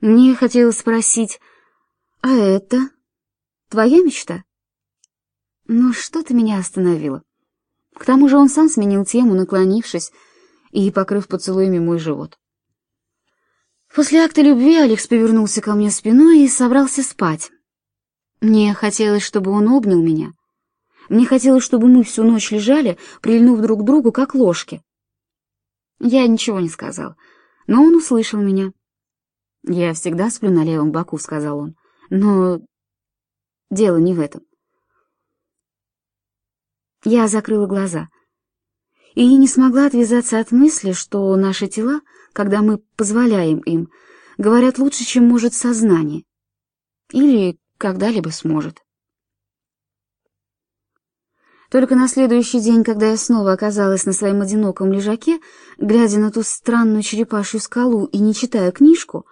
Мне хотелось спросить, а это твоя мечта? Но что-то меня остановило. К тому же он сам сменил тему, наклонившись и покрыв поцелуями мой живот. После акта любви Алекс повернулся ко мне спиной и собрался спать. Мне хотелось, чтобы он обнял меня. Мне хотелось, чтобы мы всю ночь лежали, прильнув друг к другу, как ложки. Я ничего не сказал, но он услышал меня. «Я всегда сплю на левом боку», — сказал он. «Но дело не в этом». Я закрыла глаза и не смогла отвязаться от мысли, что наши тела, когда мы позволяем им, говорят лучше, чем может сознание. Или когда-либо сможет. Только на следующий день, когда я снова оказалась на своем одиноком лежаке, глядя на ту странную черепашью скалу и не читая книжку,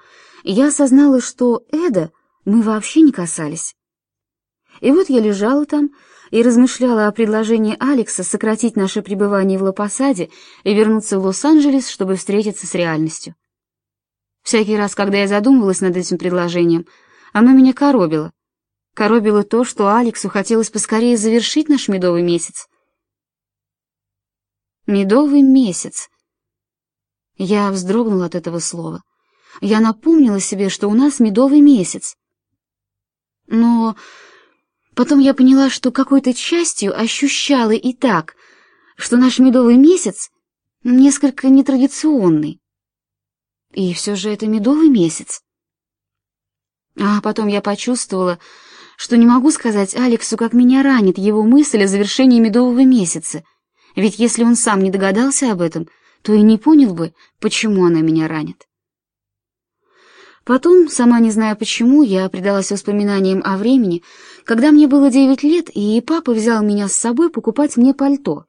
я осознала, что Эда мы вообще не касались. И вот я лежала там и размышляла о предложении Алекса сократить наше пребывание в Лопасаде и вернуться в Лос-Анджелес, чтобы встретиться с реальностью. Всякий раз, когда я задумывалась над этим предложением, оно меня коробило. Коробило то, что Алексу хотелось поскорее завершить наш медовый месяц. Медовый месяц. Я вздрогнула от этого слова. Я напомнила себе, что у нас медовый месяц. Но потом я поняла, что какой-то частью ощущала и так, что наш медовый месяц несколько нетрадиционный. И все же это медовый месяц. А потом я почувствовала, что не могу сказать Алексу, как меня ранит его мысль о завершении медового месяца, ведь если он сам не догадался об этом, то и не понял бы, почему она меня ранит. Потом, сама не зная почему, я предалась воспоминаниям о времени, когда мне было девять лет, и папа взял меня с собой покупать мне пальто.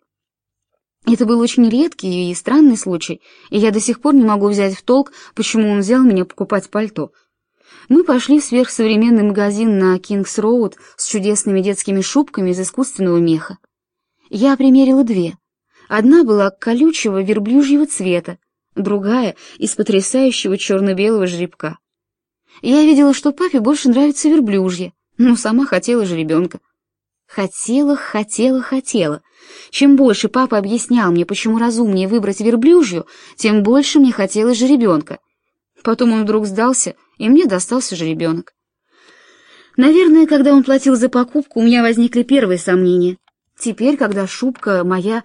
Это был очень редкий и странный случай, и я до сих пор не могу взять в толк, почему он взял меня покупать пальто — мы пошли в сверхсовременный магазин на Кингс-Роуд с чудесными детскими шубками из искусственного меха. Я примерила две. Одна была колючего верблюжьего цвета, другая — из потрясающего черно-белого жеребка. Я видела, что папе больше нравится верблюжье, но сама хотела жеребенка. Хотела, хотела, хотела. Чем больше папа объяснял мне, почему разумнее выбрать верблюжью, тем больше мне хотелось жеребенка. Потом он вдруг сдался — и мне достался же ребенок. Наверное, когда он платил за покупку, у меня возникли первые сомнения. Теперь, когда шубка моя...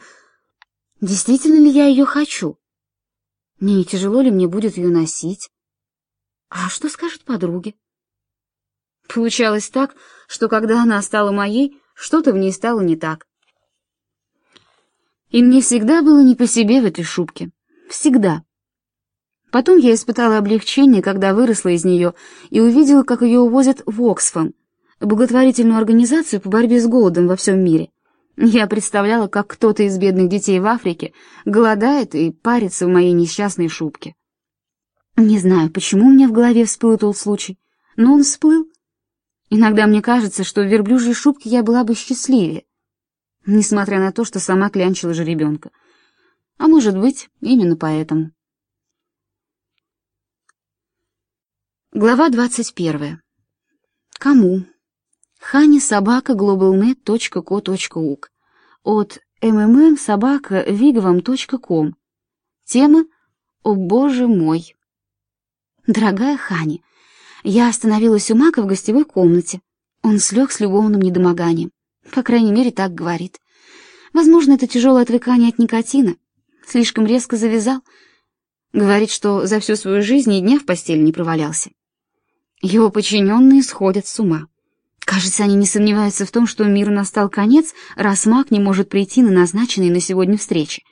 Действительно ли я ее хочу? Не тяжело ли мне будет ее носить? А что скажут подруги? Получалось так, что когда она стала моей, что-то в ней стало не так. И мне всегда было не по себе в этой шубке. Всегда. Потом я испытала облегчение, когда выросла из нее и увидела, как ее увозят в Оксфам, благотворительную организацию по борьбе с голодом во всем мире. Я представляла, как кто-то из бедных детей в Африке голодает и парится в моей несчастной шубке. Не знаю, почему у меня в голове всплыл тот случай, но он всплыл. Иногда мне кажется, что в верблюжьей шубке я была бы счастливее, несмотря на то, что сама клянчила жеребенка. А может быть, именно поэтому. Глава 21. Кому? Хани собака globalnet.co.uk от mmm собака vigovam.com Тема «О боже мой». Дорогая Хани, я остановилась у Мака в гостевой комнате. Он слег с любовным недомоганием. По крайней мере, так говорит. Возможно, это тяжелое отвыкание от никотина. Слишком резко завязал. Говорит, что за всю свою жизнь и дня в постели не провалялся. Его подчиненные сходят с ума. Кажется, они не сомневаются в том, что миру настал конец, раз маг не может прийти на назначенные на сегодня встречи.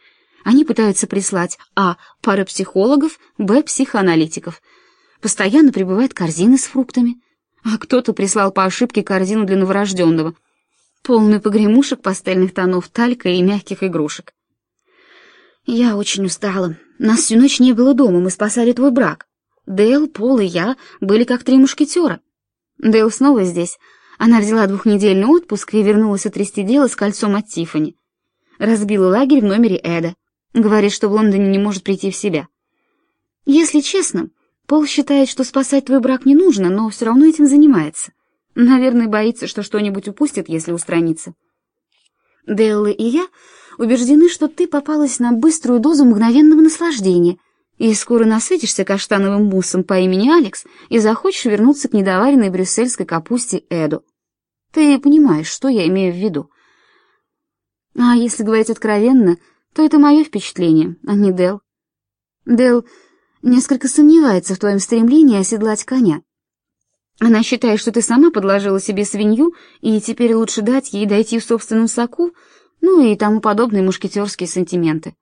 Они пытаются прислать а. парапсихологов, б. психоаналитиков. Постоянно прибывают корзины с фруктами. А кто-то прислал по ошибке корзину для новорожденного, полную погремушек пастельных тонов, талька и мягких игрушек. Я очень устала. Нас всю ночь не было дома, мы спасали твой брак. Дейл, Пол и я были как три мушкетера. Дейл снова здесь. Она взяла двухнедельный отпуск и вернулась отрясти дело с кольцом от Тиффани. Разбила лагерь в номере Эда. Говорит, что в Лондоне не может прийти в себя. Если честно, Пол считает, что спасать твой брак не нужно, но все равно этим занимается. Наверное, боится, что что-нибудь упустит, если устранится. Делла и я убеждены, что ты попалась на быструю дозу мгновенного наслаждения, и скоро насытишься каштановым муссом по имени Алекс и захочешь вернуться к недоваренной брюссельской капусте Эду. Ты понимаешь, что я имею в виду. А если говорить откровенно, то это мое впечатление, а не Дел. Дел несколько сомневается в твоем стремлении оседлать коня. Она считает, что ты сама подложила себе свинью, и теперь лучше дать ей дойти в собственном соку, ну и тому подобные мушкетерские сантименты.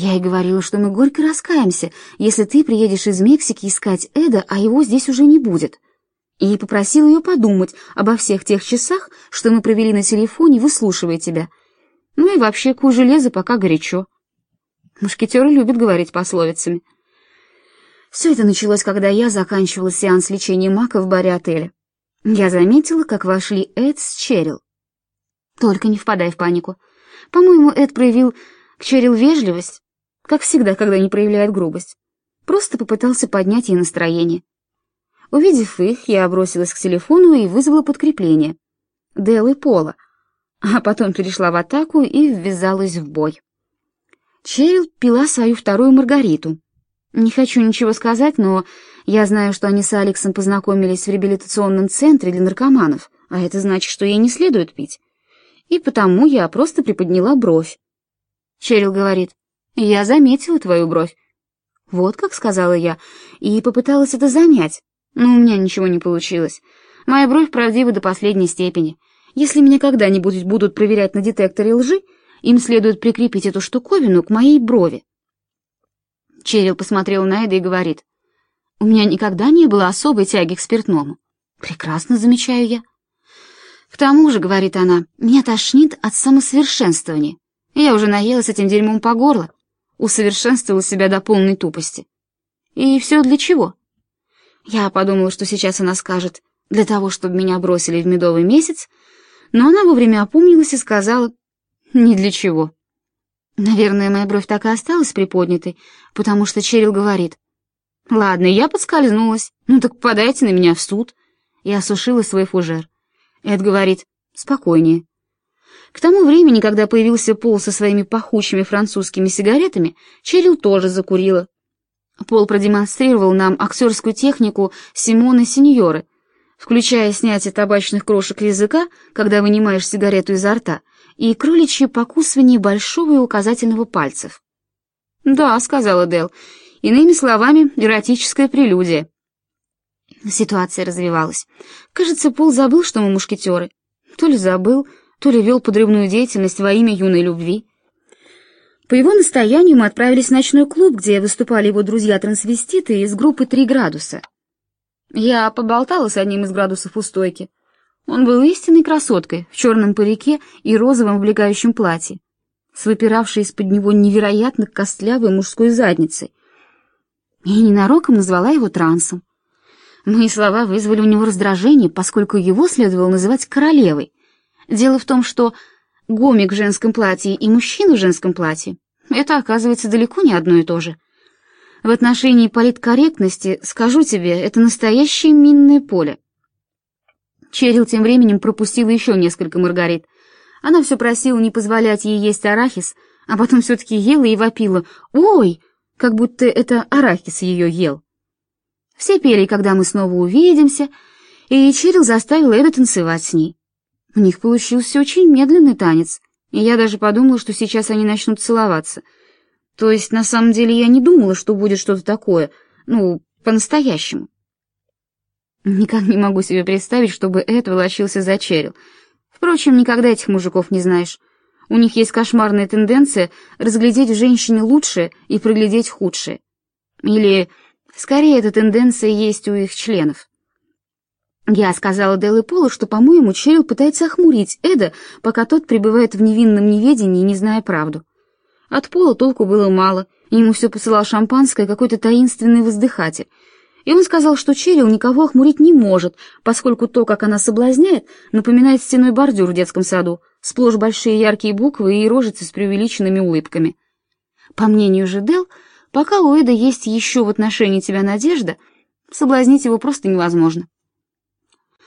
Я ей говорила, что мы горько раскаемся, если ты приедешь из Мексики искать Эда, а его здесь уже не будет. И попросила ее подумать обо всех тех часах, что мы провели на телефоне, выслушивая тебя. Ну и вообще, куй железо, пока горячо. Мушкетеры любят говорить пословицами. Все это началось, когда я заканчивала сеанс лечения мака в баре отеля. Я заметила, как вошли Эд с Черил. Только не впадай в панику. По-моему, Эд проявил к Черил вежливость, как всегда, когда не проявляет грубость. Просто попытался поднять ей настроение. Увидев их, я бросилась к телефону и вызвала подкрепление. Дэл и Пола. А потом перешла в атаку и ввязалась в бой. Черил пила свою вторую Маргариту, не хочу ничего сказать, но я знаю, что они с Алексом познакомились в реабилитационном центре для наркоманов, а это значит, что ей не следует пить. И потому я просто приподняла бровь. Черил говорит, «Я заметила твою бровь». «Вот как», — сказала я, и попыталась это замять, но у меня ничего не получилось. Моя бровь правдива до последней степени. Если меня когда-нибудь будут проверять на детекторе лжи, им следует прикрепить эту штуковину к моей брови. Черил посмотрел на Эда и говорит, «У меня никогда не было особой тяги к спиртному». «Прекрасно, замечаю я». «К тому же, — говорит она, — меня тошнит от самосовершенствования. Я уже наелась этим дерьмом по горло, усовершенствовала себя до полной тупости. И все для чего?» Я подумала, что сейчас она скажет «для того, чтобы меня бросили в медовый месяц», но она вовремя опомнилась и сказала «не для чего». Наверное, моя бровь так и осталась приподнятой, потому что Черил говорит. «Ладно, я подскользнулась. Ну так подайте на меня в суд». Я осушила свой фужер. Эд говорит «спокойнее». К тому времени, когда появился Пол со своими пахучими французскими сигаретами, Черил тоже закурила. Пол продемонстрировал нам актерскую технику Симоны Синьоры, включая снятие табачных крошек языка, когда вынимаешь сигарету изо рта, и кроличье покусывание большого и указательного пальцев. «Да», — сказала Дел, — «иными словами, эротическая прелюдия». Ситуация развивалась. Кажется, Пол забыл, что мы мушкетеры. То ли забыл, то ли вел подрывную деятельность во имя юной любви. По его настоянию мы отправились в ночной клуб, где выступали его друзья-трансвеститы из группы «Три градуса». Я поболтала с одним из градусов у стойки. Он был истинной красоткой в черном парике и розовом облегающем платье, с выпиравшей из-под него невероятно костлявой мужской задницей. Я ненароком назвала его трансом. Мои слова вызвали у него раздражение, поскольку его следовало называть королевой. Дело в том, что гомик в женском платье и мужчина в женском платье — это, оказывается, далеко не одно и то же. В отношении политкорректности, скажу тебе, это настоящее минное поле. Черил тем временем пропустила еще несколько маргарит. Она все просила не позволять ей есть арахис, а потом все-таки ела и вопила «Ой!», как будто это арахис ее ел. Все пели, когда мы снова увидимся, и Черил заставил Эда танцевать с ней. У них получился очень медленный танец, и я даже подумала, что сейчас они начнут целоваться. То есть, на самом деле, я не думала, что будет что-то такое, ну, по-настоящему. Никак не могу себе представить, чтобы Эд волочился за Черил. Впрочем, никогда этих мужиков не знаешь. У них есть кошмарная тенденция разглядеть в женщине лучшее и проглядеть худшее. Или, скорее, эта тенденция есть у их членов. Я сказала Делле Полу, что, по-моему, Черил пытается охмурить Эда, пока тот пребывает в невинном неведении, не зная правду. От Пола толку было мало, ему все посылал шампанское какой-то таинственный воздыхатель, и он сказал, что Черил никого охмурить не может, поскольку то, как она соблазняет, напоминает стеной бордюр в детском саду, сплошь большие яркие буквы и рожицы с преувеличенными улыбками. По мнению же Дел, Пока у Эда есть еще в отношении тебя надежда, соблазнить его просто невозможно.